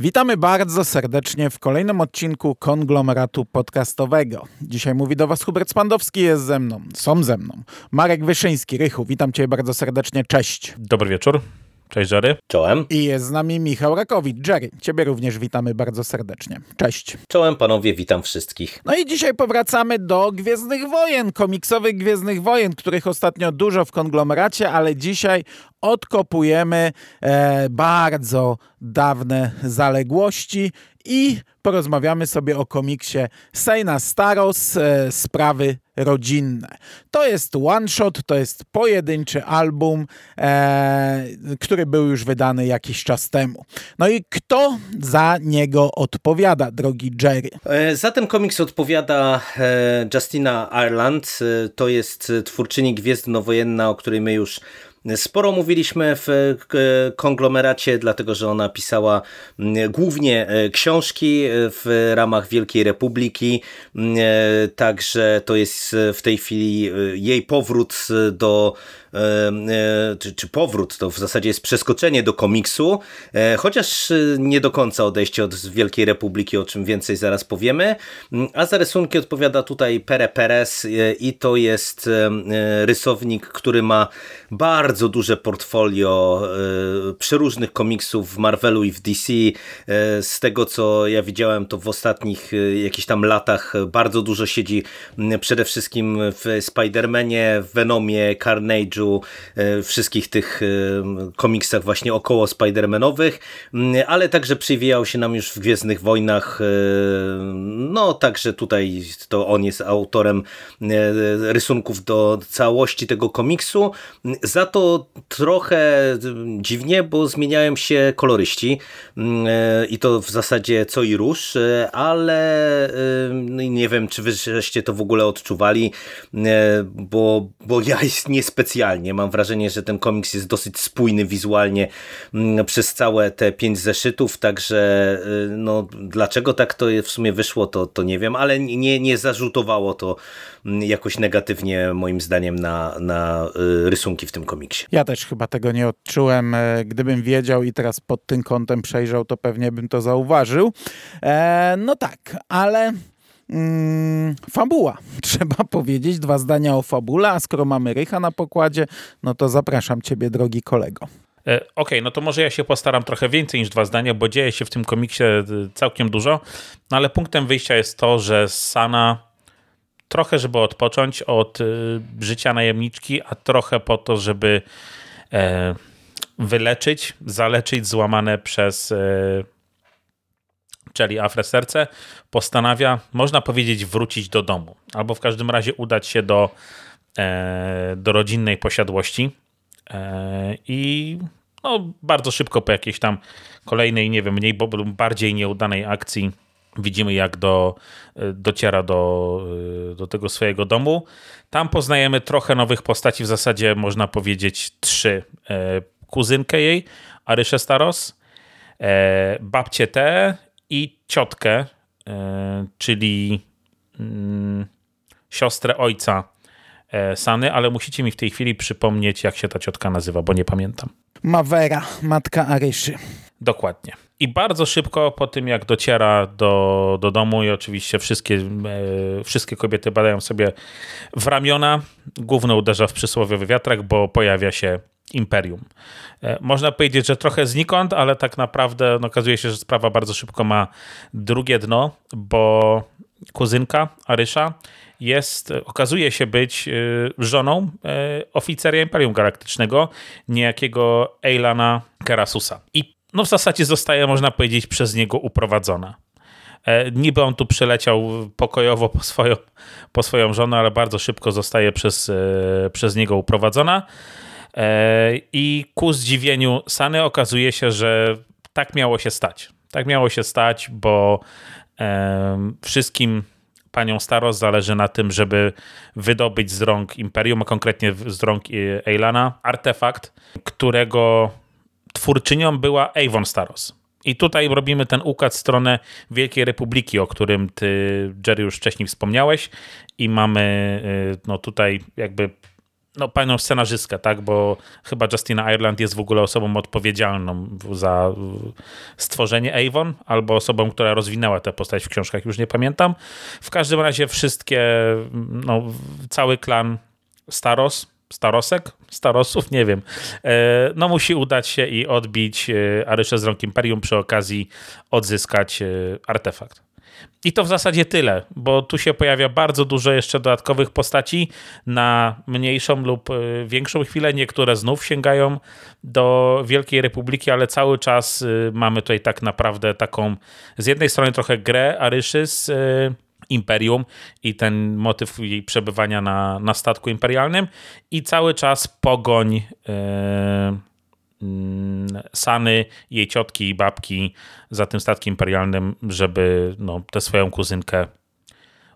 Witamy bardzo serdecznie w kolejnym odcinku konglomeratu podcastowego. Dzisiaj mówi do Was Hubert Spandowski, jest ze mną, są ze mną. Marek Wyszyński, Rychu, witam Cię bardzo serdecznie, cześć. Dobry wieczór. Cześć Jerry. Czołem. I jest z nami Michał Rakowicz. Jerry, Ciebie również witamy bardzo serdecznie. Cześć. Czołem panowie, witam wszystkich. No i dzisiaj powracamy do Gwiezdnych Wojen, komiksowych Gwiezdnych Wojen, których ostatnio dużo w konglomeracie, ale dzisiaj odkopujemy e, bardzo dawne zaległości i porozmawiamy sobie o komiksie Sejna Staros, e, sprawy rodzinne. To jest one shot, to jest pojedynczy album, e, który był już wydany jakiś czas temu. No i kto za niego odpowiada, drogi Jerry? E, za ten komiks odpowiada e, Justina Ireland. E, to jest twórczyni Gwiezdnowojenna, o której my już Sporo mówiliśmy w konglomeracie, dlatego że ona pisała głównie e, książki e, w ramach Wielkiej Republiki, e, także to jest w tej chwili jej powrót do czy, czy powrót, to w zasadzie jest przeskoczenie do komiksu, chociaż nie do końca odejście od Wielkiej Republiki, o czym więcej zaraz powiemy, mm, a za rysunki odpowiada tutaj Pere Perez i to jest rysownik, który ma bardzo duże portfolio e, przeróżnych komiksów w Marvelu i w DC. E, z tego co ja widziałem, to w ostatnich e, jakichś tam latach bardzo dużo siedzi przede wszystkim w Spider-Manie, Venomie, Carnage'u, wszystkich tych komiksach właśnie około Spider-Manowych, ale także przywijał się nam już w Gwiezdnych Wojnach. No także tutaj to on jest autorem rysunków do całości tego komiksu. Za to trochę dziwnie, bo zmieniają się koloryści mm, e, i to w zasadzie co i róż, e, ale e, nie wiem, czy wy żeście to w ogóle odczuwali, bo, bo ja niespecjalnie. Mam wrażenie, że ten komiks jest dosyć spójny wizualnie mm, przez całe te pięć zeszytów, także no, dlaczego tak to w sumie wyszło, to, to nie wiem, ale nie, nie zarzutowało to mm, jakoś negatywnie moim zdaniem na, na rysunki w tym komiksie. Ja też chyba tego nie odczułem. E, gdybym wiedział i teraz pod tym kątem przejrzał, to pewnie bym to zauważył. E, no tak, ale mm, fabuła. Trzeba powiedzieć dwa zdania o fabule, a skoro mamy Rycha na pokładzie, no to zapraszam ciebie, drogi kolego. E, okej, okay, no to może ja się postaram trochę więcej niż dwa zdania, bo dzieje się w tym komiksie całkiem dużo, no ale punktem wyjścia jest to, że Sana trochę, żeby odpocząć od y, życia najemniczki, a trochę po to, żeby e, wyleczyć, zaleczyć złamane przez e, czyli Afre serce, postanawia, można powiedzieć, wrócić do domu, albo w każdym razie udać się do, e, do rodzinnej posiadłości i no, bardzo szybko po jakiejś tam kolejnej, nie wiem, mniej, bardziej nieudanej akcji Widzimy, jak do, dociera do, do tego swojego domu. Tam poznajemy trochę nowych postaci, w zasadzie można powiedzieć trzy. E, kuzynkę jej, Aryszę Staros, e, babcię T i ciotkę, e, czyli mm, siostrę ojca Sany, ale musicie mi w tej chwili przypomnieć, jak się ta ciotka nazywa, bo nie pamiętam. Mawera, matka Aryszy. Dokładnie. I bardzo szybko po tym, jak dociera do, do domu, i oczywiście wszystkie, e, wszystkie kobiety badają sobie w ramiona, główno uderza w przysłowiowy wiatrak, bo pojawia się imperium. E, można powiedzieć, że trochę znikąd, ale tak naprawdę no, okazuje się, że sprawa bardzo szybko ma drugie dno, bo kuzynka Arysza jest, okazuje się być e, żoną e, oficera Imperium Galaktycznego, niejakiego Eilana Kerasusa. I no w zasadzie zostaje, można powiedzieć, przez niego uprowadzona. E, niby on tu przyleciał pokojowo po swoją, po swoją żonę, ale bardzo szybko zostaje przez, e, przez niego uprowadzona. E, I ku zdziwieniu Sany okazuje się, że tak miało się stać. Tak miało się stać, bo wszystkim panią Staros zależy na tym, żeby wydobyć z rąk Imperium, a konkretnie z rąk Eilana, artefakt, którego twórczynią była Avon Staros. I tutaj robimy ten układ w stronę Wielkiej Republiki, o którym ty, Jerry, już wcześniej wspomniałeś i mamy y, no tutaj jakby no, panią scenarzystkę, tak? Bo chyba Justina Ireland jest w ogóle osobą odpowiedzialną za stworzenie Avon, albo osobą, która rozwinęła tę postać w książkach, już nie pamiętam. W każdym razie wszystkie, no, cały klan Staros, Starosek? Starosów? Nie wiem. E, no musi udać się i odbić e, Aryszę z rąk Imperium, przy okazji odzyskać e, artefakt. I to w zasadzie tyle, bo tu się pojawia bardzo dużo jeszcze dodatkowych postaci na mniejszą lub większą chwilę. Niektóre znów sięgają do Wielkiej Republiki, ale cały czas mamy tutaj tak naprawdę taką z jednej strony trochę grę Aryszy z imperium i ten motyw jej przebywania na, na statku imperialnym i cały czas pogoń Sany, jej ciotki i babki za tym statkiem imperialnym, żeby no, tę swoją kuzynkę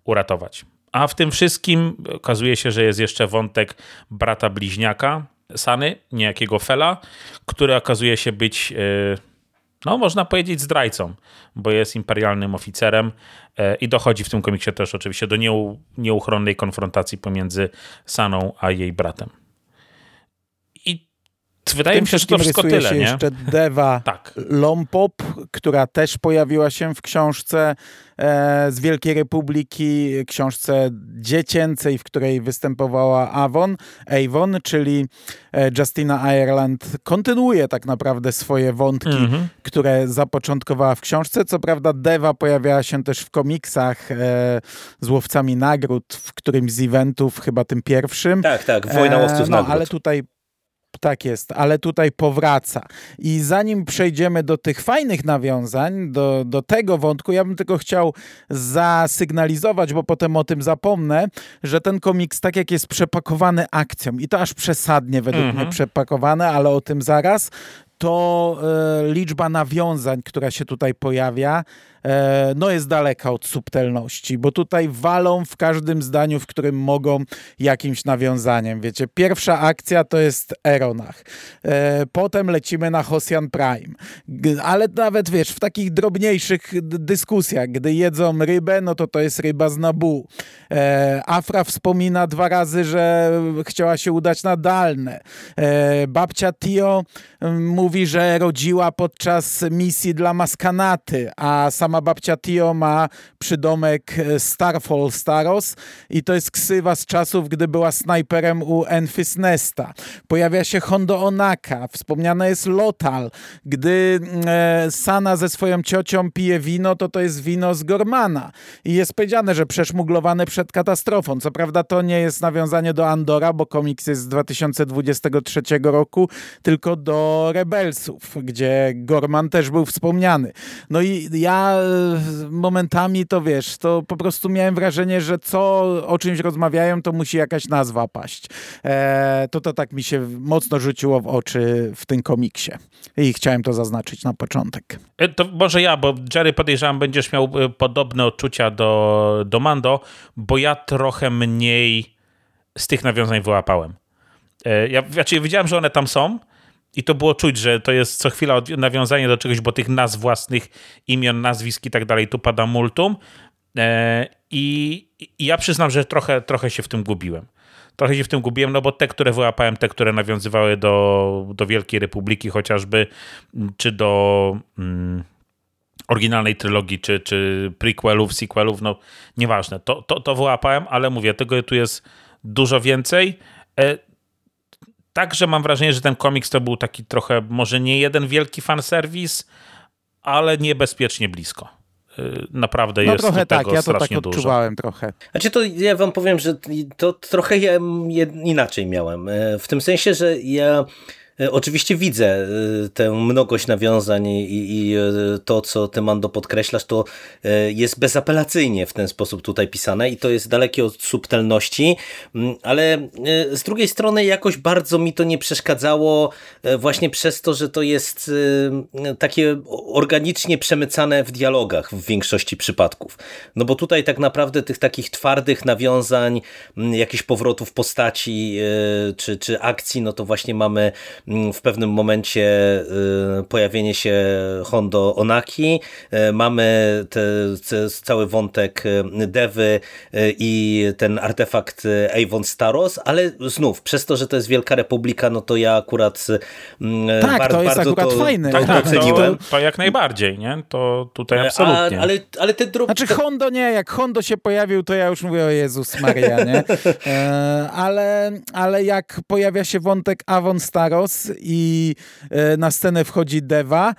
uratować. A w tym wszystkim okazuje się, że jest jeszcze wątek brata bliźniaka Sany, niejakiego Fela, który okazuje się być yy, no można powiedzieć zdrajcą, bo jest imperialnym oficerem e, i dochodzi w tym komiksie też oczywiście do nieuchronnej konfrontacji pomiędzy Saną a jej bratem. Wydaje mi się, że to wszystko tyle, się nie? jeszcze Deva tak. Lompop, która też pojawiła się w książce E, z Wielkiej Republiki, książce dziecięcej, w której występowała Avon, Avon, czyli e, Justina Ireland kontynuuje tak naprawdę swoje wątki, mm -hmm. które zapoczątkowała w książce. Co prawda Deva pojawiała się też w komiksach e, z łowcami nagród w którymś z eventów, chyba tym pierwszym. Tak, tak, Wojna Łowców e, no, Nagród. Ale tutaj tak jest, ale tutaj powraca. I zanim przejdziemy do tych fajnych nawiązań, do, do tego wątku, ja bym tylko chciał zasygnalizować, bo potem o tym zapomnę, że ten komiks, tak jak jest przepakowany akcją, i to aż przesadnie według -hmm. mnie przepakowane, ale o tym zaraz, to e, liczba nawiązań, która się tutaj pojawia, no jest daleka od subtelności, bo tutaj walą w każdym zdaniu, w którym mogą jakimś nawiązaniem. Wiecie, pierwsza akcja to jest Eronach, e, potem lecimy na Hosian Prime, ale nawet wiesz, w takich drobniejszych dyskusjach, gdy jedzą rybę, no to to jest ryba z Nabu. E, Afra wspomina dwa razy, że chciała się udać na Dalne. E, babcia Tio mówi, mówi, że rodziła podczas misji dla Maskanaty, a sama babcia Tio ma przydomek e, Starfall Staros i to jest ksywa z czasów, gdy była snajperem u Enfys Nesta. Pojawia się Hondo Onaka, wspomniane jest Lotal. Gdy e, Sana ze swoją ciocią pije wino, to to jest wino z Gormana. I jest powiedziane, że przeszmuglowane przed katastrofą. Co prawda to nie jest nawiązanie do Andora, bo komiks jest z 2023 roku, tylko do Rebel gdzie Gorman też był wspomniany. No i ja momentami to wiesz, to po prostu miałem wrażenie, że co o czymś rozmawiają, to musi jakaś nazwa paść. E, to to tak mi się mocno rzuciło w oczy w tym komiksie. I chciałem to zaznaczyć na początek. E, to może ja, bo Jerry podejrzewam, będziesz miał e, podobne odczucia do, do Mando, bo ja trochę mniej z tych nawiązań wyłapałem. Ja znaczy, wiedziałem, że one tam są, i to było czuć, że to jest co chwila nawiązanie do czegoś, bo tych nazw własnych, imion, nazwisk i tak dalej tu pada multum. E, I, I, ja przyznam, że trochę, trochę się w tym gubiłem. Trochę się w tym gubiłem, no bo te, które wyłapałem, te, które nawiązywały do, do Wielkiej Republiki chociażby, czy do mm, oryginalnej trylogii, czy, czy prequelów, sequelów, no nieważne. To, to, to wyłapałem, ale mówię, tego tu jest dużo więcej. Także mam wrażenie, że ten komiks to był taki trochę, może nie jeden wielki fanserwis, ale niebezpiecznie blisko. Y, naprawdę no jest trochę tak, ja to tak odczuwałem dużo. trochę. Znaczy to ja wam powiem, że to trochę ja inaczej miałem. E, w tym sensie, że ja oczywiście widzę e, tę mnogość nawiązań i, i, e, to, co ty, Mando, podkreślasz, to jest bezapelacyjnie w ten sposób tutaj pisane i to jest dalekie od subtelności, mm, ale z drugiej strony jakoś bardzo mi to nie przeszkadzało właśnie przez to, że to jest takie organicznie przemycane w dialogach w większości przypadków. No bo tutaj tak naprawdę tych takich twardych nawiązań, mm, jakichś powrotów postaci czy, czy akcji, no to właśnie mamy w pewnym momencie pojawienie się Hondo Onaki, mamy te, te, cały wątek Devy i ten artefakt Avon Staros, ale znów, przez to, że to jest Wielka Republika, no to ja akurat tak, bardzo, to jest bardzo akurat to, fajne. Tak, tak, to, to jak najbardziej, nie? To tutaj absolutnie. A, ale, ale te drobne... Znaczy Hondo nie, jak Hondo się pojawił, to ja już mówię o Jezus Maria, nie? E, ale, ale jak pojawia się wątek Avon Staros i e, na scenę wchodzi Deva,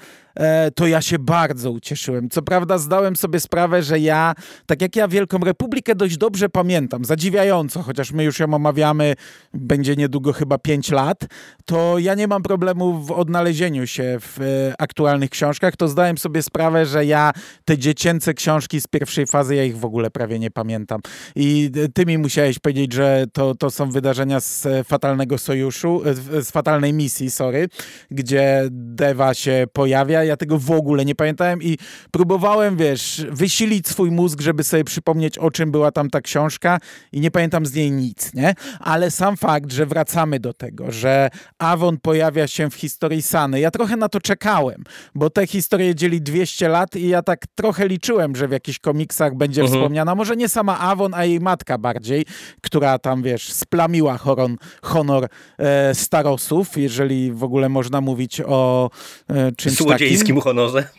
to ja się bardzo ucieszyłem. Co prawda zdałem sobie sprawę, że ja, tak jak ja Wielką Republikę dość dobrze pamiętam, zadziwiająco, chociaż my już ją omawiamy, będzie niedługo chyba 5 lat, to ja nie mam problemu w odnalezieniu się w e, aktualnych książkach, to zdałem sobie sprawę, że ja te dziecięce książki z pierwszej fazy, ja ich w ogóle prawie nie pamiętam. I ty mi musiałeś powiedzieć, że to, to są wydarzenia z Fatalnego Sojuszu, z Fatalnej Misji, sorry, gdzie Deva się pojawia ja tego w ogóle nie pamiętałem i próbowałem, wiesz, wysilić swój mózg, żeby sobie przypomnieć, o czym była tam ta książka i nie pamiętam z niej nic, nie? Ale sam fakt, że wracamy do tego, że Avon pojawia się w historii Sany, ja trochę na to czekałem, bo te historie dzieli 200 lat i ja tak trochę liczyłem, że w jakichś komiksach będzie mhm. wspomniana, może nie sama Avon, a jej matka bardziej, która tam, wiesz, splamiła horon, honor e, starosów, jeżeli w ogóle można mówić o e, czymś takim brytyjskim honorze.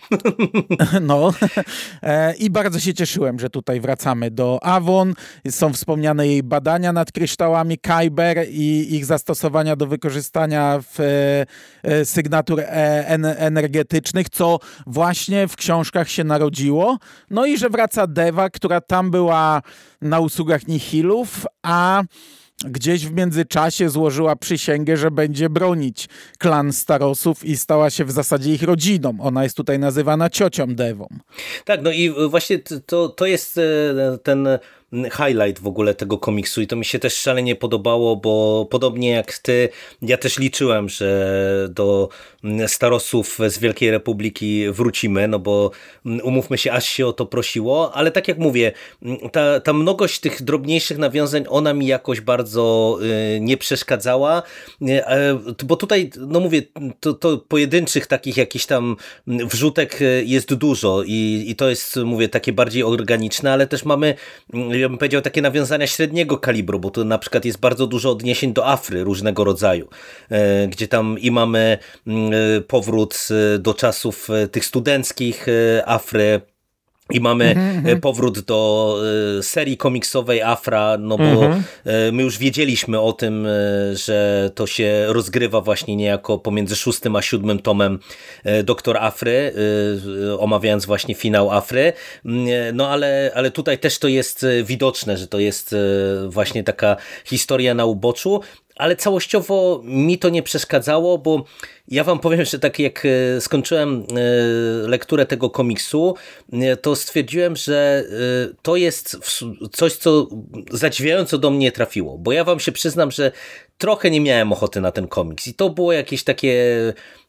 No e, i bardzo się cieszyłem, że tutaj wracamy do Avon. Są wspomniane jej badania nad kryształami Kyber i ich zastosowania do wykorzystania w e, e, sygnatur energetycznych, co właśnie w książkach się narodziło. No i że wraca Deva, która tam była na usługach Nihilów, a gdzieś w międzyczasie złożyła przysięgę, że będzie bronić klan Starosów i stała się w zasadzie ich rodziną. Ona jest tutaj nazywana ciocią Dewą. Tak, no i właśnie to, to jest e, ten highlight w ogóle tego komiksu i to mi się też szalenie podobało, bo podobnie jak ty, ja też liczyłem, że do starosów z Wielkiej Republiki wrócimy, no bo umówmy się, aż się o to prosiło, ale tak jak mówię, ta, ta mnogość tych drobniejszych nawiązań, ona mi jakoś bardzo y, nie przeszkadzała, y, bo tutaj, no mówię, to, to pojedynczych takich jakichś tam wrzutek y, jest dużo i, i to jest, mówię, takie bardziej organiczne, ale też mamy ja bym powiedział, takie nawiązania średniego kalibru, bo tu na przykład jest bardzo dużo odniesień do Afry różnego rodzaju, e, gdzie tam i mamy mm, e, powrót e, do czasów tych studenckich Afry, i mamy mm -hmm. powrót do serii komiksowej Afra, no bo mm -hmm. my już wiedzieliśmy o tym, że to się rozgrywa właśnie niejako pomiędzy szóstym a siódmym tomem Doktor Afry, omawiając właśnie finał Afry. Mm, no ale, ale tutaj też to jest widoczne, że to jest właśnie taka historia na uboczu ale całościowo mi to nie przeszkadzało, bo ja wam powiem, że tak jak e, skończyłem e, lekturę tego komiksu, e, to stwierdziłem, że to jest coś, co zadziwiająco do mnie trafiło, bo ja wam się przyznam, że trochę nie miałem ochoty na ten komiks i to było jakieś takie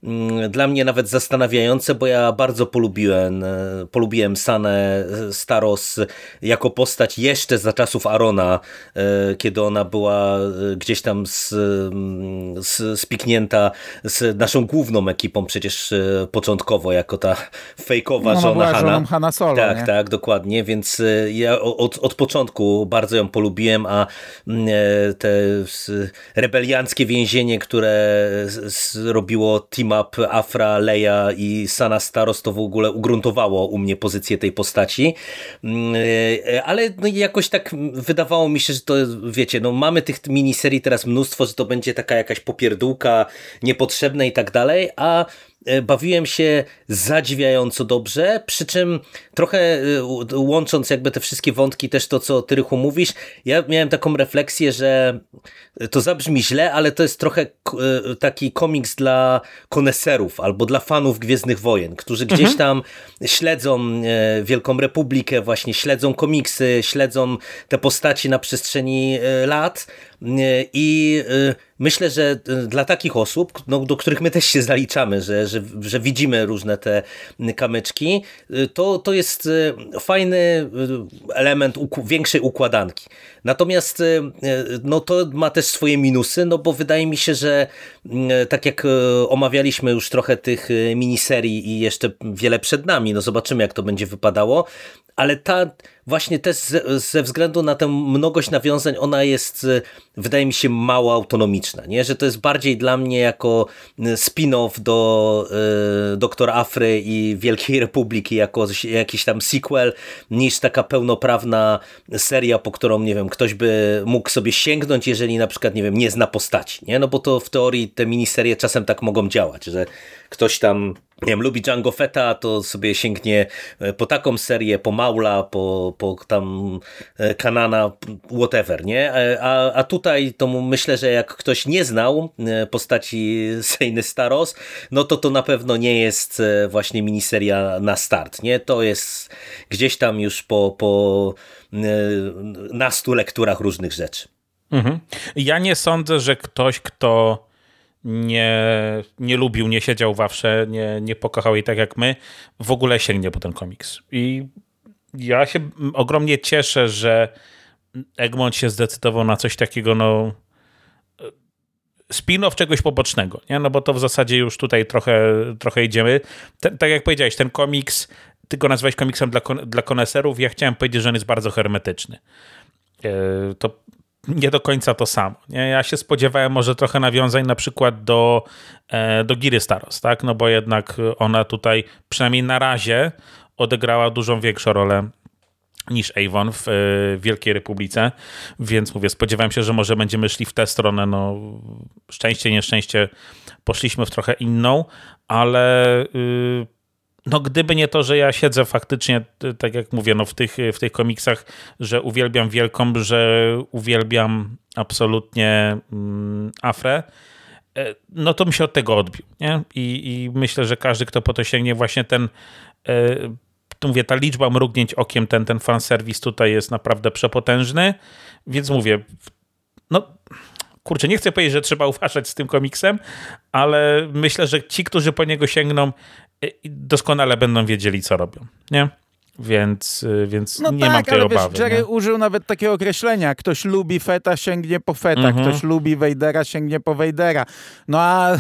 mm, dla mnie nawet zastanawiające, bo ja bardzo polubiłem, polubiłem Sanę Staros jako postać jeszcze za czasów Arona, kiedy ona była gdzieś tam z, mm, z, spiknięta z naszą główną ekipą przecież e, początkowo, jako ta fejkowa no, żona Hanna. Hanna Solo, tak, nie? tak, dokładnie, więc e, ja od, od początku bardzo ją polubiłem, a mm, e, te rebelianckie więzienie, które robiło team up Afra, Leia i Sana Staros, to w ogóle ugruntowało u mnie pozycję tej postaci, mm, ale no jakoś tak wydawało mi się, że to wiecie, no mamy tych miniserii teraz mnóstwo, że to będzie taka jakaś popierdółka niepotrzebna i tak dalej, a e, bawiłem się zadziwiająco dobrze, przy czym trochę e, łącząc jakby te wszystkie wątki, też to, co ty Rychu mówisz, ja miałem taką refleksję, że to zabrzmi źle, ale to jest trochę e, taki komiks dla koneserów albo dla fanów Gwiezdnych Wojen, którzy gdzieś mhm. tam śledzą Wielką Republikę, właśnie śledzą komiksy, śledzą te postaci na przestrzeni lat i myślę, że e, dla takich osób, no, do których my też się zaliczamy, że, że, że widzimy różne te kamyczki, e, to, to jest e, fajny element większej układanki. Natomiast no, to ma też swoje minusy, no bo wydaje mi się, że tak jak omawialiśmy już trochę tych miniserii i jeszcze wiele przed nami, no zobaczymy jak to będzie wypadało, ale ta właśnie też ze, ze, względu na tę mnogość nawiązań, ona jest, wydaje mi się, mało autonomiczna, nie? że to jest bardziej dla mnie jako e, spin-off do y, Doktor Afry i Wielkiej Republiki, jako jakiś tam sequel, niż taka pełnoprawna seria, po którą, nie wiem, ktoś by mógł sobie sięgnąć, jeżeli na przykład, nie wiem, nie zna postaci, nie? no bo to w teorii te miniserie czasem tak mogą działać, że ktoś tam nie wiem, lubi Django Fetta, to sobie sięgnie e, po taką serię, po Maula, po, po tam e, Kanana, whatever, nie? E, a, a tutaj to myślę, że jak ktoś nie znał postaci Sejny Staros, no to to na pewno nie jest właśnie miniseria na start, nie? To jest gdzieś tam już po, po nastu lekturach różnych rzeczy. Mhm. Ja nie sądzę, że ktoś, kto nie, nie lubił, nie siedział w Awsze, nie, nie pokochał jej tak jak my, w ogóle sięgnie po ten komiks. I ja się ogromnie cieszę, że Egmont się zdecydował na coś takiego, no spin-off czegoś pobocznego, nie? no bo to w zasadzie już tutaj trochę, trochę idziemy. Ten, tak jak powiedziałeś, ten komiks, ty go nazwałeś komiksem dla, dla koneserów, ja chciałem powiedzieć, że on jest bardzo hermetyczny. E, to nie do końca to samo. Nie? Ja się spodziewałem może trochę nawiązań na przykład do, e, do Giry Staros, tak? no bo jednak ona tutaj przynajmniej na razie odegrała dużą większą rolę niż Avon w e, Wielkiej Republice, więc mówię, spodziewałem się, że może będziemy szli w tę stronę, no szczęście, nieszczęście poszliśmy w trochę inną, ale y, no gdyby nie to, że ja siedzę faktycznie, tak jak mówię, no w tych, w tych komiksach, że uwielbiam Wielką, że uwielbiam absolutnie mm, Afrę, e, no to mi się od tego odbił. Nie? I, I myślę, że każdy, kto po to sięgnie, właśnie ten, e, tu mówię, ta liczba mrugnięć okiem, ten, ten fanserwis tutaj jest naprawdę przepotężny, więc mówię, no kurczę, nie chcę powiedzieć, że trzeba uważać z tym komiksem, ale myślę, że ci, którzy po niego sięgną, doskonale będą wiedzieli, co robią. Nie? Więc, y, więc no nie tak, mam tej ale obawy. Wiesz, Jerry nie? użył nawet takiego określenia. Ktoś lubi Feta, sięgnie po Feta. Mhm. Ktoś lubi Wejdera, sięgnie po Wejdera. No a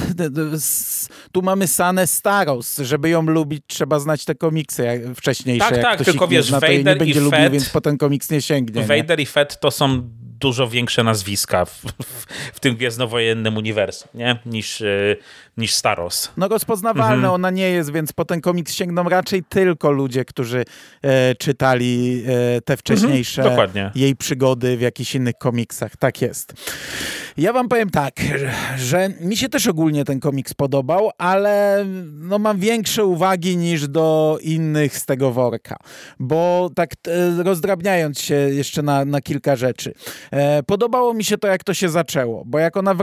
tu mamy Sanę Staros. Żeby ją lubić, trzeba znać te komiksy wcześniejsze. Tak, tak, tylko wiesz, zna, Vader nie będzie i lubił, Fett, więc potem komiks nie sięgnie. Vader nie? i Fett to są dużo większe nazwiska w, w, w tym gwiezdnowojennym uniwersum, nie? Niż, y, niż Staros. No rozpoznawalna mhm. ona nie jest, więc po ten komiks sięgną raczej tylko ludzie, którzy e, czytali e, te wcześniejsze mhm, jej przygody w jakichś innych komiksach. Tak jest. Ja wam powiem tak, że mi się też ogólnie ten komiks podobał, ale no mam większe uwagi niż do innych z tego worka, bo tak e, rozdrabniając się jeszcze na, na kilka rzeczy. E, podobało mi się to, jak to się zaczęło, bo jak ona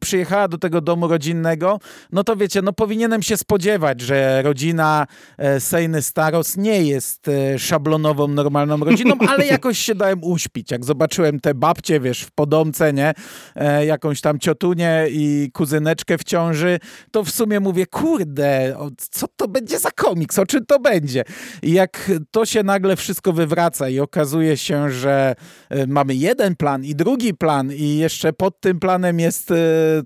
przyjechała do tego domu rodzinnego, no to wiecie, no powinienem się spodziewać, że rodzina e, Sejny Staros nie jest szablonową, normalną rodziną, ale jakoś się dałem uśpić. Jak zobaczyłem te babcie, wiesz, w podomce, nie? E, jakąś tam ciotunię i kuzyneczkę w ciąży, to w sumie mówię, kurde, co to będzie za komiks, o czym to będzie? I jak to się nagle wszystko wywraca i okazuje się, że mamy jeden plan i drugi plan i jeszcze pod tym planem jest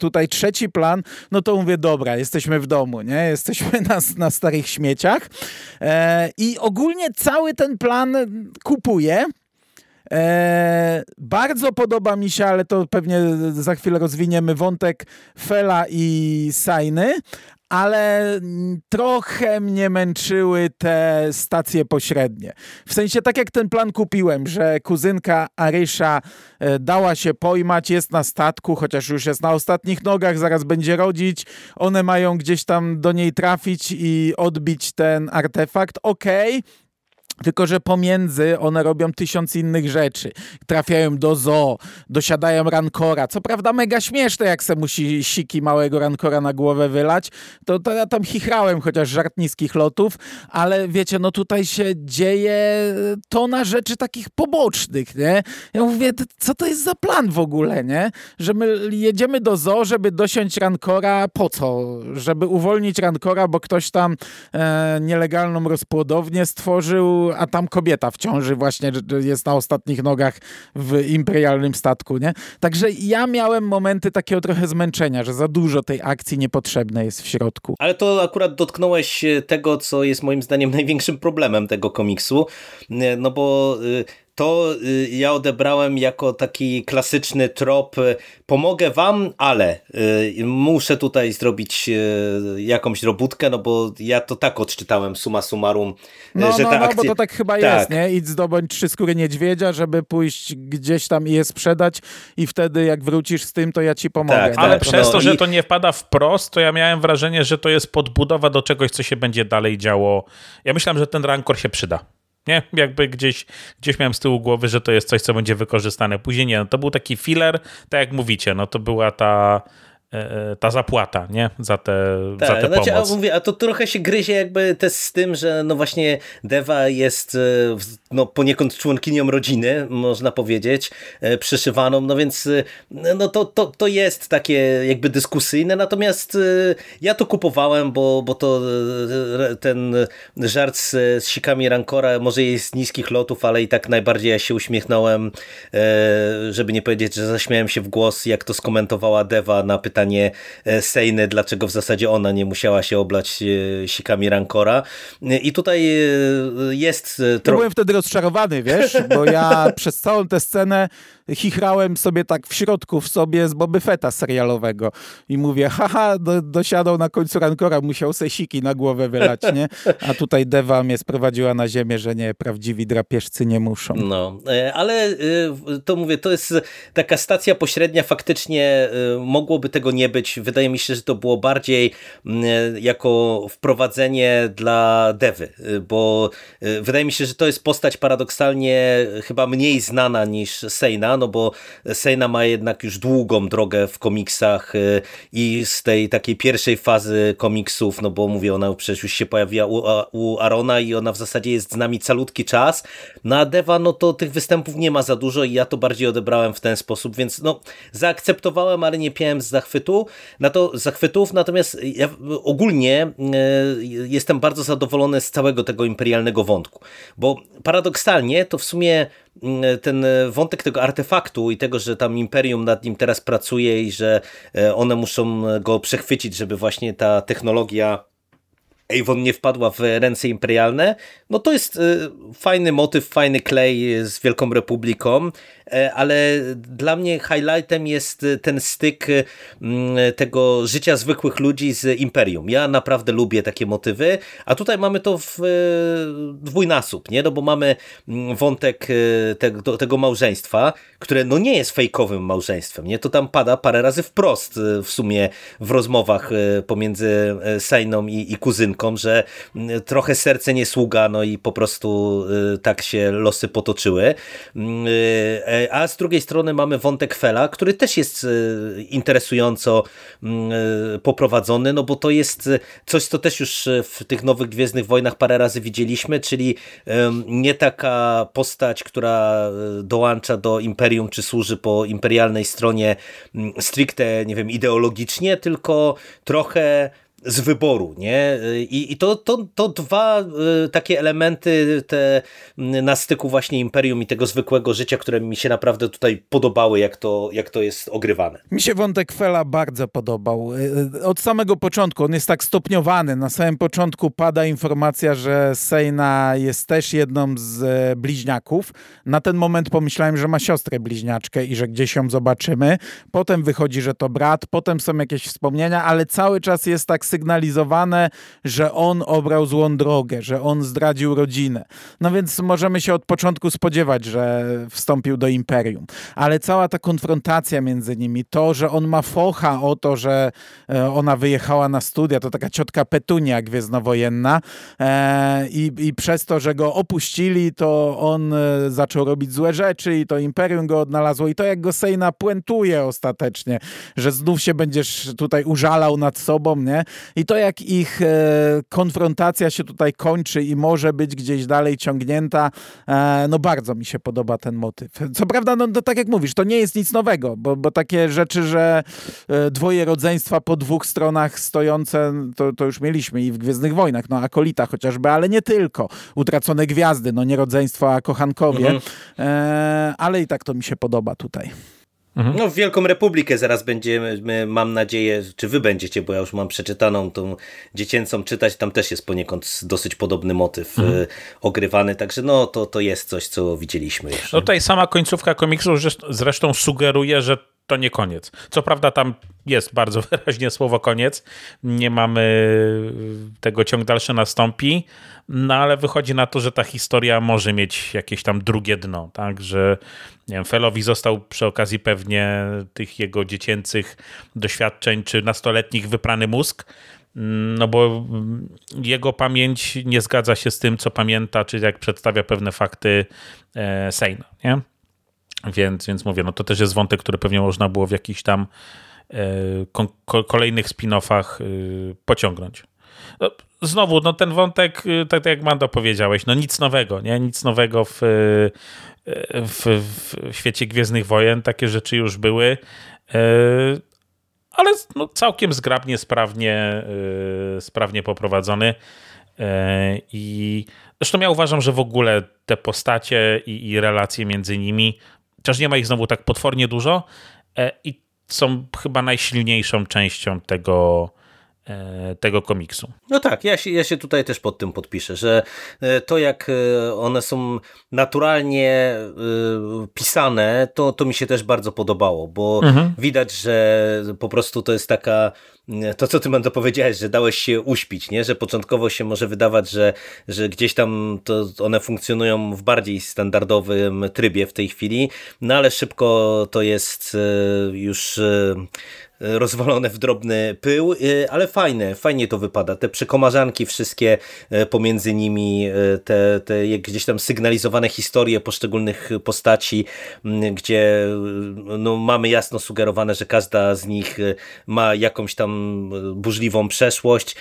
tutaj trzeci plan, no to mówię, dobra, jesteśmy w domu, nie? Jesteśmy na, na starych śmieciach e, i ogólnie cały ten plan kupuję. E, bardzo podoba mi się, ale to pewnie za chwilę rozwiniemy wątek Fela i Sajny, ale trochę mnie męczyły te stacje pośrednie. W sensie tak jak ten plan kupiłem, że kuzynka Arysza e, dała się pojmać, jest na statku, chociaż już jest na ostatnich nogach, zaraz będzie rodzić, one mają gdzieś tam do niej trafić i odbić ten artefakt. Okej, okay tylko, że pomiędzy one robią tysiąc innych rzeczy. Trafiają do zoo, dosiadają rankora. Co prawda mega śmieszne, jak se musi siki małego rankora na głowę wylać. To, to ja tam chichrałem, chociaż żart niskich lotów, ale wiecie, no tutaj się dzieje tona rzeczy takich pobocznych, nie? Ja mówię, co to jest za plan w ogóle, nie? Że my jedziemy do zoo, żeby dosiąść rankora, po co? Żeby uwolnić rankora, bo ktoś tam e, nielegalną rozpłodownię stworzył, a tam kobieta w ciąży właśnie jest na ostatnich nogach w imperialnym statku, nie? Także ja miałem momenty takiego trochę zmęczenia, że za dużo tej akcji niepotrzebnej jest w środku. Ale to akurat dotknąłeś e, tego, co jest moim zdaniem największym problemem tego komiksu, e, no bo y, to y, ja odebrałem jako taki klasyczny trop. Y, pomogę wam, ale y, muszę tutaj zrobić jakąś robótkę, no bo ja to tak odczytałem suma summarum, no, że no, ta no, akcja... bo to tak chyba tak. jest, nie? Idź zdobądź trzy skóry niedźwiedzia, żeby pójść gdzieś tam i je sprzedać i wtedy jak wrócisz z tym, to ja ci pomogę. Tak, ale tak, przez no, to, że i... to nie wpada wprost, to ja miałem wrażenie, że to jest podbudowa do czegoś, co się będzie dalej działo. Ja myślałem, że ten rankor się przyda. Nie? Jakby gdzieś, gdzieś miałem z tyłu głowy, że to jest coś, co będzie wykorzystane. Później nie. No, to był taki filler, tak jak mówicie, no to była ta ta zapłata, nie? Za tę za te tak, znaczy, pomoc. A, mówię, a to trochę się gryzie jakby też z tym, że no właśnie Deva jest e, no poniekąd członkinią rodziny, można powiedzieć, e, przyszywaną, no więc no to, to, to jest takie jakby dyskusyjne, natomiast ja to kupowałem, bo, bo to ten żart z, z sikami Rancora może jest z niskich lotów, ale i tak najbardziej ja się uśmiechnąłem, żeby nie powiedzieć, że zaśmiałem się w głos, jak to skomentowała Deva na pytanie pytanie e, Sejny, dlaczego w zasadzie ona nie musiała się oblać e, sikami Rancora. I tutaj e, jest... Ja byłem wtedy rozczarowany, wiesz, bo ja przez całą tę scenę chichrałem sobie tak w środku w sobie z Boby Fetta serialowego i mówię, haha, do, dosiadał na końcu Rancora, musiał se siki na głowę wylać, nie? A tutaj Dewa mnie sprowadziła na ziemię, że nie, prawdziwi drapieżcy nie muszą. No, ale to mówię, to jest taka stacja pośrednia, faktycznie mogłoby tego nie być. Wydaje mi się, że to było bardziej mm, jako wprowadzenie dla Dewy, bo y, wydaje mi się, że to jest postać paradoksalnie chyba mniej znana niż Seina, no bo Seina ma jednak już długą drogę w komiksach y, i z tej takiej pierwszej fazy komiksów, no bo mówię, ona przecież już się pojawiła u, u Arona i ona w zasadzie jest z nami calutki czas, no a Deva, no to tych występów nie ma za dużo i ja to bardziej odebrałem w ten sposób, więc no zaakceptowałem, ale nie piałem z zachwytu zachwytu, na to zachwytów, natomiast ja ogólnie e, jestem bardzo zadowolony z całego tego imperialnego wątku, bo paradoksalnie to w sumie mm, ten wątek tego artefaktu i tego, że tam imperium nad nim teraz pracuje i że e, one muszą go przechwycić, żeby właśnie ta technologia Avon nie wpadła w ręce imperialne, no to jest e, fajny motyw, fajny klej z Wielką Republiką, ale dla mnie highlightem jest ten styk mm, tego życia zwykłych ludzi z imperium. Ja naprawdę lubię takie motywy, a tutaj mamy to w e, dwójnasób, nie? No bo mamy wątek tego, małżeństwa, które no nie jest fejkowym małżeństwem, nie? To tam pada parę razy wprost w sumie w rozmowach pomiędzy Sejną i, i kuzynką że trochę serce nie sługa, no i po prostu tak się losy potoczyły. Mm, e, a z drugiej strony mamy wątek Fela, który też jest y, interesująco mm, poprowadzony, no bo to jest coś, co też już w tych nowych Gwiezdnych Wojnach parę razy widzieliśmy, czyli nie taka postać, która dołącza do Imperium, czy służy po imperialnej stronie stricte, nie wiem, ideologicznie, tylko trochę z wyboru, nie? I, i to, to, to dwa y, takie elementy te na styku właśnie Imperium i tego zwykłego życia, które mi się naprawdę tutaj podobały, jak to, jak to jest ogrywane. Mi się wątek Fela bardzo podobał. Y, y, od samego początku, on jest tak stopniowany. Na samym początku pada informacja, że Sejna jest też jedną z e, bliźniaków. Na ten moment pomyślałem, że ma siostrę bliźniaczkę i że gdzieś ją zobaczymy. Potem wychodzi, że to brat, potem są jakieś wspomnienia, ale cały czas jest tak sygnalizowane, że on obrał złą drogę, że on zdradził rodzinę. No więc możemy się od początku spodziewać, że wstąpił do imperium. Ale cała ta konfrontacja między nimi, to, że on ma focha o to, że e, ona wyjechała na studia, to taka ciotka Petunia gwiezdnowojenna e, i, i przez to, że go opuścili, to on e, zaczął robić złe rzeczy i to imperium go odnalazło i to jak go Sejna puentuje ostatecznie, że znów się będziesz tutaj użalał nad sobą, nie? I to jak ich e, konfrontacja się tutaj kończy i może być gdzieś dalej ciągnięta, e, no bardzo mi się podoba ten motyw. Co prawda, no to tak jak mówisz, to nie jest nic nowego, bo, bo takie rzeczy, że e, dwoje rodzeństwa po dwóch stronach stojące, to, to już mieliśmy i w Gwiezdnych Wojnach, no Akolita chociażby, ale nie tylko. Utracone Gwiazdy, no nie rodzeństwo, a kochankowie, mhm. ale i tak to mi się podoba tutaj. Mhm. No w Wielką Republikę zaraz będziemy, mam nadzieję, czy wy będziecie, bo ja już mam przeczytaną tą dziecięcą czytać, tam też jest poniekąd dosyć podobny motyw mhm. E, ogrywany, także no to, to jest coś, co widzieliśmy już. No tutaj sama końcówka komiksu zresztą sugeruje, że to nie koniec. Co prawda tam jest bardzo wyraźnie słowo koniec, nie mamy tego ciąg dalszy nastąpi, no ale wychodzi na to, że ta historia może mieć jakieś tam drugie dno, tak, że nie wiem, Felowi został przy okazji pewnie tych jego dziecięcych doświadczeń czy nastoletnich wyprany mózg, no bo jego pamięć nie zgadza się z tym, co pamięta, czy jak przedstawia pewne fakty e, Sejna, nie? Więc, więc mówię, no to też jest wątek, który pewnie można było w jakichś tam e, kolejnych spin-offach e, pociągnąć. No, znowu, no ten wątek, e, tak, tak jak Mando powiedziałeś, no nic nowego, nie? Nic nowego w, w, w świecie Gwiezdnych Wojen. Takie rzeczy już były. Ale no, całkiem zgrabnie, sprawnie, sprawnie poprowadzony. I zresztą ja uważam, że w ogóle te postacie i, i relacje między nimi Chociaż nie ma ich znowu tak potwornie dużo e, i są chyba najsilniejszą częścią tego, tego komiksu. No tak, ja się, ja się tutaj też pod tym podpiszę, że e, to jak one są naturalnie pisane, to, to mi się też bardzo podobało, bo mhm. widać, że po prostu to jest taka to, co ty będę powiedziałeś, że dałeś się uśpić, nie? że początkowo się może wydawać, że, że gdzieś tam to one funkcjonują w bardziej standardowym trybie w tej chwili, no ale szybko to jest e, już e, rozwalone w drobny pył, y, ale fajne, fajnie to wypada. Te przekomarzanki wszystkie y, pomiędzy nimi, te, te gdzieś tam sygnalizowane historie poszczególnych postaci, gdzie no, mamy jasno sugerowane, że każda z nich ma jakąś tam burzliwą przeszłość.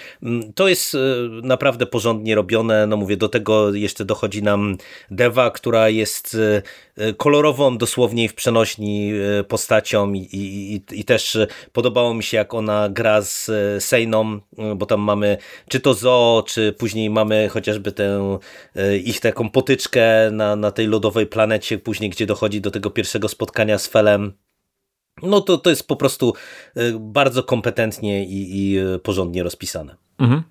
To jest naprawdę porządnie robione. No mówię, do tego jeszcze dochodzi nam Deva, która jest kolorową dosłownie w przenośni postacią i, i, i też Podobało mi się, jak ona gra z e, Sejną, e, bo tam mamy czy to Zo, czy później mamy chociażby tę e, ich taką potyczkę na, na tej lodowej planecie, później gdzie dochodzi do tego pierwszego spotkania z Felem. No to, to jest po prostu bardzo kompetentnie i, i porządnie rozpisane. Mhm.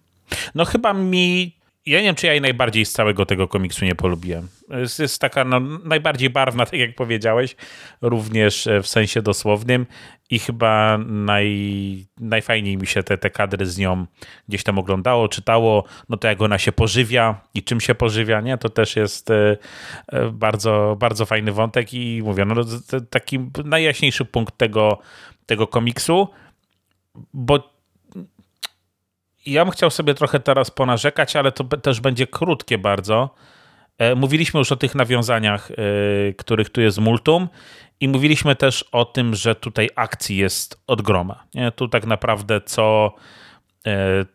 No chyba mi ja nie wiem, czy ja jej najbardziej z całego tego komiksu nie polubiłem. Jest, jest taka no, najbardziej barwna, tak jak powiedziałeś, również w sensie dosłownym i chyba naj, najfajniej mi się te, te kadry z nią gdzieś tam oglądało, czytało, no to jak ona się pożywia i czym się pożywia, nie? To też jest e, e, bardzo, bardzo fajny wątek i mówię, no taki najjaśniejszy punkt tego, tego komiksu, bo ja bym chciał sobie trochę teraz ponarzekać, ale to też będzie krótkie bardzo. E, mówiliśmy już o tych nawiązaniach, których tu jest multum i mówiliśmy też o tym, że tutaj akcji jest od groma. Tu tak naprawdę co, e,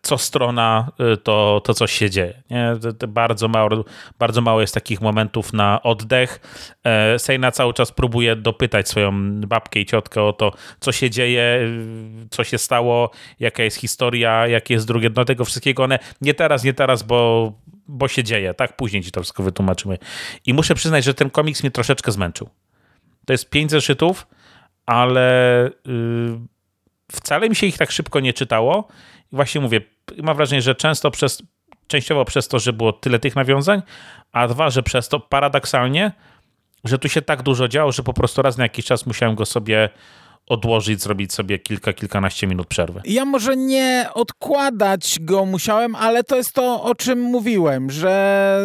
co strona, e, to, to coś się dzieje. Nie? Bardzo, mało, bardzo mało jest takich momentów na oddech. E, Sejna cały czas próbuje dopytać swoją babkę i ciotkę o to, co się dzieje, co się stało, jaka jest historia, jakie jest drugie dno tego wszystkiego. One nie teraz, nie teraz, bo, bo się dzieje, tak? Później ci to wszystko wytłumaczymy. I muszę przyznać, że ten komiks mnie troszeczkę zmęczył. To jest pięć zeszytów, ale yy, wcale mi się ich tak szybko nie czytało. I właśnie mówię, mam wrażenie, że często przez, częściowo przez to, że było tyle tych nawiązań, a dwa, że przez to paradoksalnie, że tu się tak dużo działo, że po prostu raz na jakiś czas musiałem go sobie odłożyć, zrobić sobie kilka, kilkanaście minut przerwy. Ja może nie odkładać go musiałem, ale to jest to, o czym mówiłem, że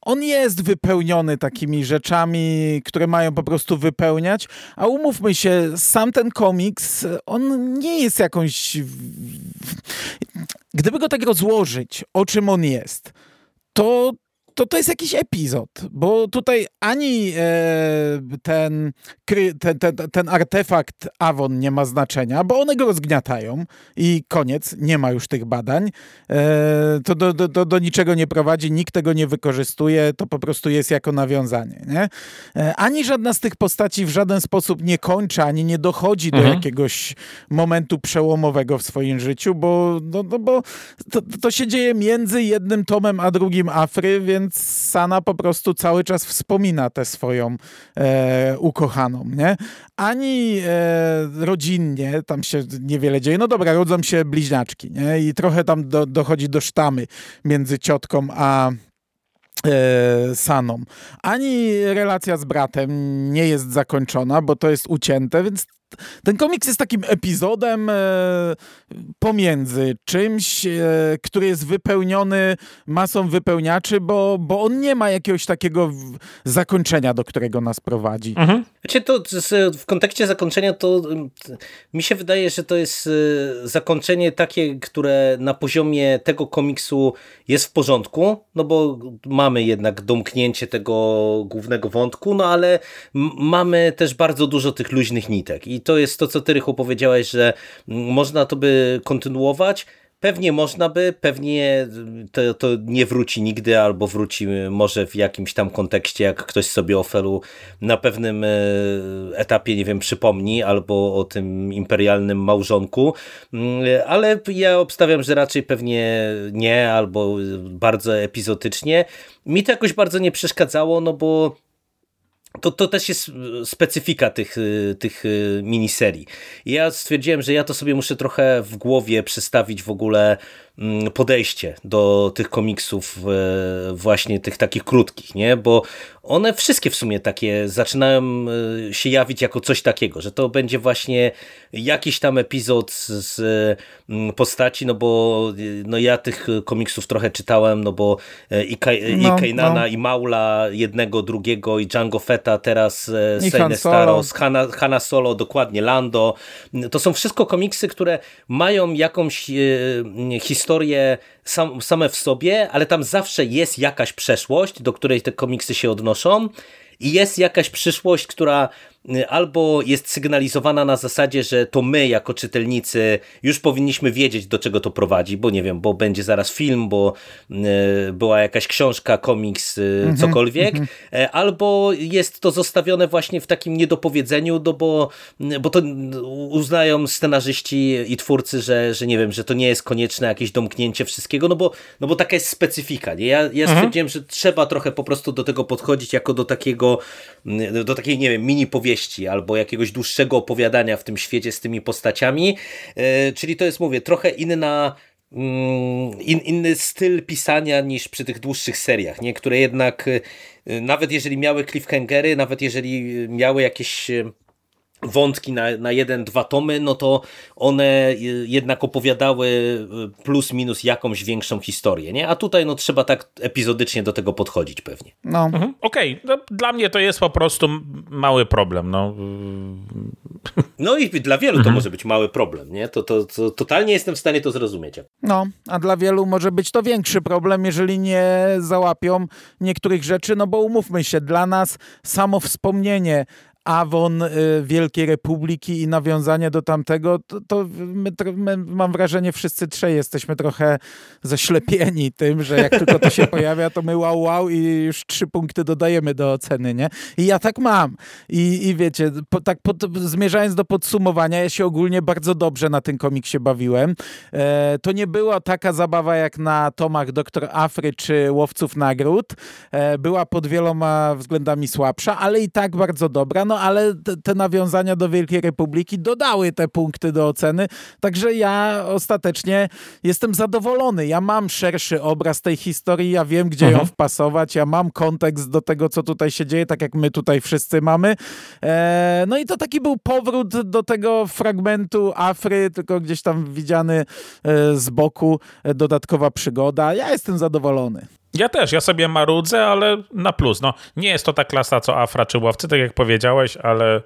on jest wypełniony takimi rzeczami, które mają po prostu wypełniać, a umówmy się, sam ten komiks, on nie jest jakąś... Gdyby go tak rozłożyć, o czym on jest, to to to jest jakiś epizod, bo tutaj ani e, ten, ten, ten, ten artefakt Avon nie ma znaczenia, bo one go rozgniatają i koniec, nie ma już tych badań. E, to do, do, do, niczego nie prowadzi, nikt tego nie wykorzystuje, to po prostu jest jako nawiązanie. Nie? E, ani żadna z tych postaci w żaden sposób nie kończy, ani nie dochodzi do mhm. jakiegoś momentu przełomowego w swoim życiu, bo, no, no bo to, to się dzieje między jednym tomem a drugim Afry, więc więc Sana po prostu cały czas wspomina tę swoją e, ukochaną, nie? Ani e, rodzinnie, tam się niewiele dzieje, no dobra, rodzą się bliźniaczki, nie? I trochę tam do, dochodzi do sztamy między ciotką a e, Saną. Ani relacja z bratem nie jest zakończona, bo to jest ucięte, więc ten komiks jest takim epizodem e, pomiędzy czymś, e, który jest wypełniony masą wypełniaczy, bo, bo on nie ma jakiegoś takiego zakończenia, do którego nas prowadzi. Mhm. Wiecie, to w kontekście zakończenia to mi się wydaje, że to jest e, zakończenie takie, które na poziomie tego komiksu jest w porządku, no bo mamy jednak domknięcie tego głównego wątku, no ale mamy też bardzo dużo tych luźnych nitek i to jest to, co ty Rychu powiedziałeś, że można to by kontynuować. Pewnie można by, pewnie to, to nie wróci nigdy, albo wróci może w jakimś tam kontekście, jak ktoś sobie o Felu na pewnym e, etapie, nie wiem, przypomni, albo o tym imperialnym małżonku, mm, ale ja obstawiam, że raczej pewnie nie, albo bardzo epizotycznie. Mi to jakoś bardzo nie przeszkadzało, no bo to, to też jest e, specyfika tych, e, tych e, miniserii. Ja stwierdziłem, że ja to sobie muszę trochę w głowie przestawić w ogóle podejście do tych komiksów właśnie tych takich krótkich, nie? Bo one wszystkie w sumie takie zaczynają się jawić jako coś takiego, że to będzie właśnie jakiś tam epizod z mm, postaci, no bo no ja tych komiksów trochę czytałem, no bo i, Kaj, no, i Kainana, no. i Maula, jednego, drugiego, i Django Fetta, teraz e, Sejne Staros, Hanna, Hanna Solo, dokładnie Lando. To są wszystko komiksy, które mają jakąś e, historię sam, same w sobie, ale tam zawsze jest jakaś przeszłość, do której te komiksy się odnoszą i jest jakaś przyszłość, która albo jest sygnalizowana na zasadzie, że to my jako czytelnicy już powinniśmy wiedzieć do czego to prowadzi, bo nie wiem, bo będzie zaraz film, bo y, była jakaś książka, komiks, y, mhm, cokolwiek, mm -hmm. albo jest to zostawione właśnie w takim niedopowiedzeniu, no bo, bo to uznają scenarzyści i twórcy, że, że nie wiem, że to nie jest konieczne jakieś domknięcie wszystkiego, no bo, no bo taka jest specyfika. Nie? Ja, ja mhm. stwierdziłem, że trzeba trochę po prostu do tego podchodzić jako do takiego, do takiej, nie wiem, mini powieści opowieści albo jakiegoś dłuższego opowiadania w tym świecie z tymi postaciami. E, czyli to jest, mówię, trochę inna mm, in, inny styl pisania niż przy tych dłuższych seriach, nie? które jednak e, nawet jeżeli miały cliffhangery, nawet jeżeli miały jakieś e, wątki na, na jeden, dwa tomy, no to one jednak opowiadały y, plus minus jakąś większą historię, nie? A tutaj no trzeba tak epizodycznie do tego podchodzić pewnie. No. Mhm. Okej, okay. no, dla mnie to jest po prostu mały problem, no. No i dla wielu mhm. to może być mały problem, nie? To, to, to totalnie jestem w stanie to zrozumieć. No, a dla wielu może być to większy problem, jeżeli nie załapią niektórych rzeczy, no bo umówmy się, dla nas samo wspomnienie Avon y, Wielkiej Republiki i nawiązanie do tamtego, to, to my, my, mam wrażenie, wszyscy trzej jesteśmy trochę zaślepieni tym, że jak tylko to się pojawia, to my wow, wow i już trzy punkty dodajemy do oceny, nie? I ja tak mam. I, i wiecie, po, tak pod, zmierzając do podsumowania, ja się ogólnie bardzo dobrze na tym komiksie bawiłem. E, to nie była taka zabawa jak na tomach Doktor Afry czy Łowców Nagród. E, była pod wieloma względami słabsza, ale i tak bardzo dobra. No no ale te, te nawiązania do Wielkiej Republiki dodały te punkty do oceny, także ja ostatecznie jestem zadowolony. Ja mam szerszy obraz tej historii, ja wiem, gdzie ją wpasować, ja mam kontekst do tego, co tutaj się dzieje, tak jak my tutaj wszyscy mamy. E, no i to taki był powrót do tego fragmentu Afry, tylko gdzieś tam widziany e, z boku, e, dodatkowa przygoda. Ja jestem zadowolony. Ja też, ja sobie marudzę, ale na plus. No, nie jest to ta klasa co Afra czy Łowcy, tak jak powiedziałeś, ale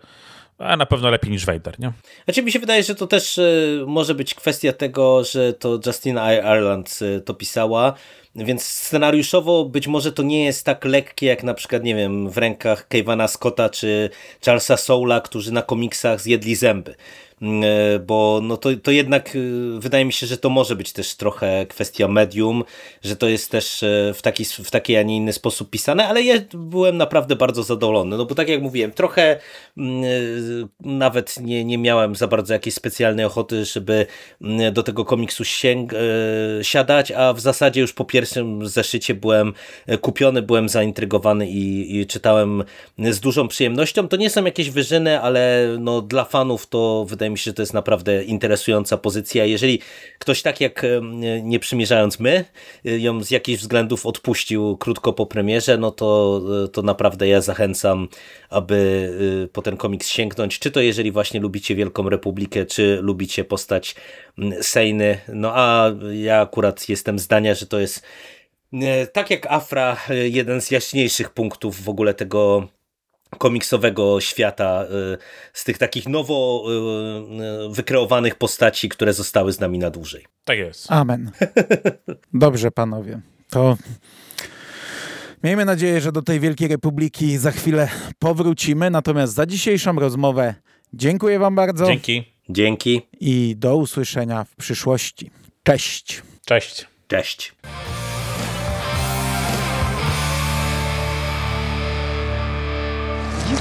a na pewno lepiej niż Vader, nie? Znaczy mi się wydaje, że to też e, może być kwestia tego, że to Justina Ireland e, to pisała, więc scenariuszowo być może to nie jest tak lekkie jak na przykład, nie wiem, w rękach Kevana Scotta czy Charlesa Soula, którzy na komiksach zjedli zęby. Mm, e, Bo no to, to jednak e, wydaje mi się, że to może być też trochę kwestia medium, że to jest też e, w taki, w taki, a nie inny sposób pisane, ale ja byłem naprawdę bardzo zadowolony, no bo tak jak mówiłem, trochę mm, e, nawet nie, nie miałem za bardzo jakiejś specjalnej ochoty, żeby mm, do tego komiksu sięg, siadać, a w zasadzie już po pierwszym zeszycie byłem kupiony, byłem zaintrygowany i, i czytałem z dużą przyjemnością. To nie są jakieś wyżyny, ale no, dla fanów to wydaje mi się, że to jest naprawdę interesująca pozycja. Jeżeli ktoś tak jak nie przymierzając my, e, ją z jakichś względów odpuścił krótko po premierze, no to, e, to naprawdę ja zachęcam, aby e, po ten komiks sięgnąć. Czy to jeżeli właśnie lubicie Wielką Republikę, czy lubicie postać Sejny. No a ja akurat jestem zdania, że to jest e, tak jak Afra, e, jeden z jaśniejszych punktów w ogóle tego komiksowego świata, e, z tych takich nowo e, e, wykreowanych postaci, które zostały z nami na dłużej. Tak jest. Amen. Dobrze, panowie. To miejmy nadzieję, że do tej Wielkiej Republiki za chwilę powrócimy. Natomiast za dzisiejszą rozmowę dziękuję wam bardzo Dzięki. Dzięki, i do usłyszenia w przyszłości. Cześć. Cześć. cześć.